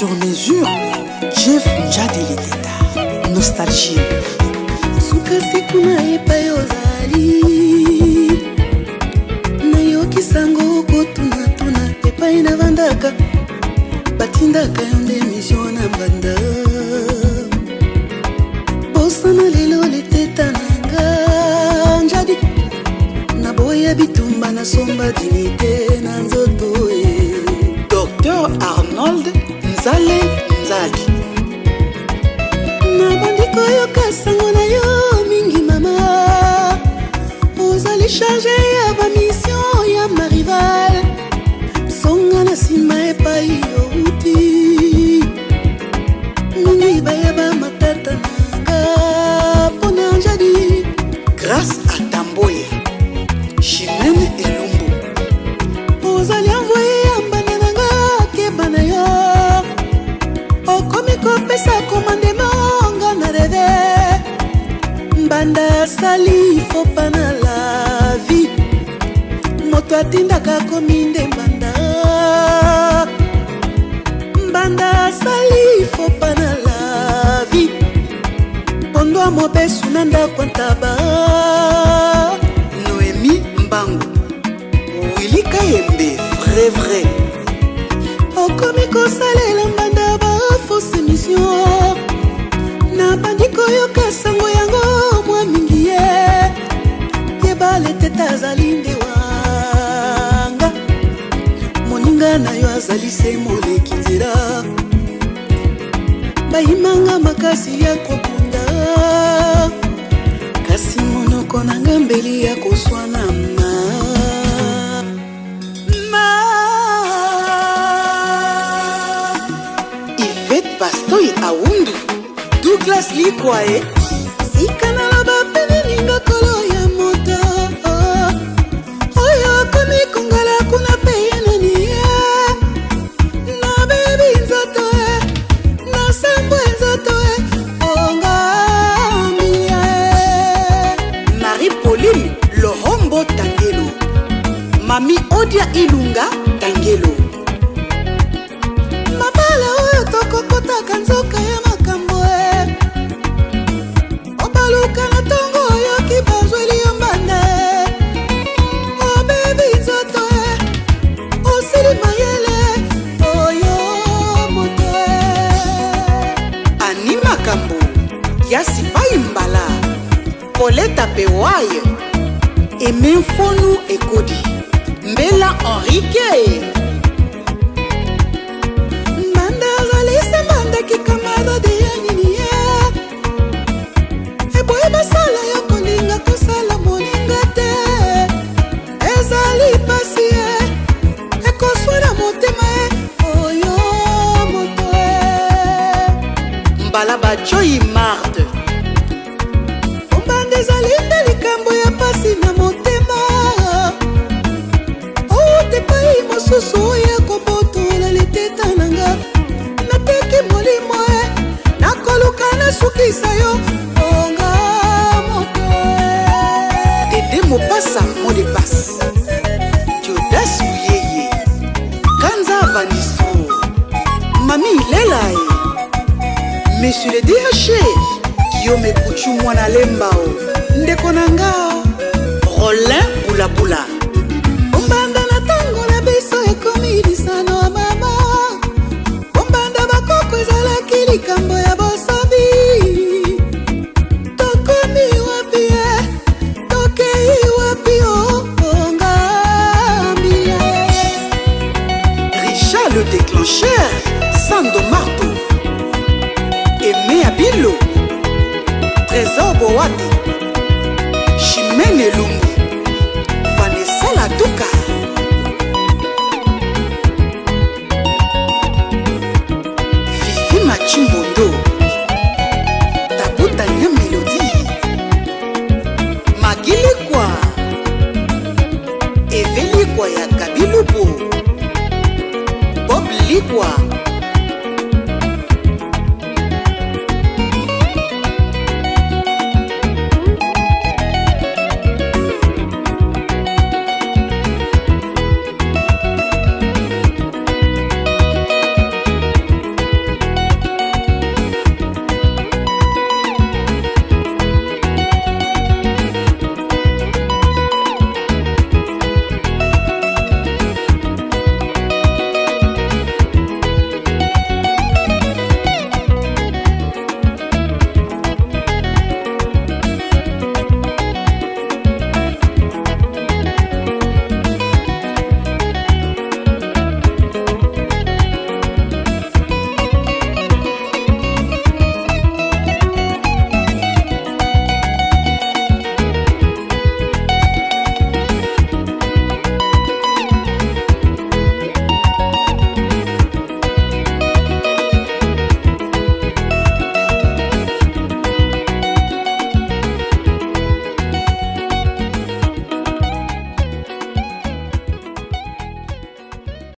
sur mesure jeff jadeli teta nostalgie sukasi kuna epai ozali nayokisango kotunatuna epai navandaka batindaka yo nde misio na banda bosana lelo liteta na nga njadi naboya bitumba nasomba dinite koyoka sango na yo mingi mama ozali charge ya bamission ya marival songa na nsima epai outi mingi bayaba matata nanga mpona jadi grâce atamboye ifo pa na la vi moto atindaka akomi nde mbanda mbanda asali ifo pa na la vi mpondo ya mobesu na ndako ntaba noemi mbango wilika yembe vrai vrai nzela na yo azali se moleki nzela bayimanga makasi ya kokunda kasi monoko na ngambeli ya koswana ma ma ivet pastoi awundu douglas likwaye sika naloba pene ningakoloya mami odia ilunga tangelo mabala oyo tokokotaka nzoka ya makambo e obaluka na ntongo oyoki bazweli yo mbanda e obebi nzoto e osili mayele oyo moto e ani makambo ya sipai mbala koleta pewaye emenfonu ekodi mbela henrike mandaralisa mandaki kamarade ya ninie eboye basala ya kolinga kosala moninga te ezali pasi ye ekoswela motema ye oyo moto e mbala bajoi marte ombanda ezali ndeli mami lela e monsieur le dh guillaume ekutu mwana lembao ndeko na nga rolin bulabula aime abilo trésor bowati chimene lungu vanessa latuka fifi machimbondo tabutanya melodi magilikwa evelikwa ya kabilubu bob likwa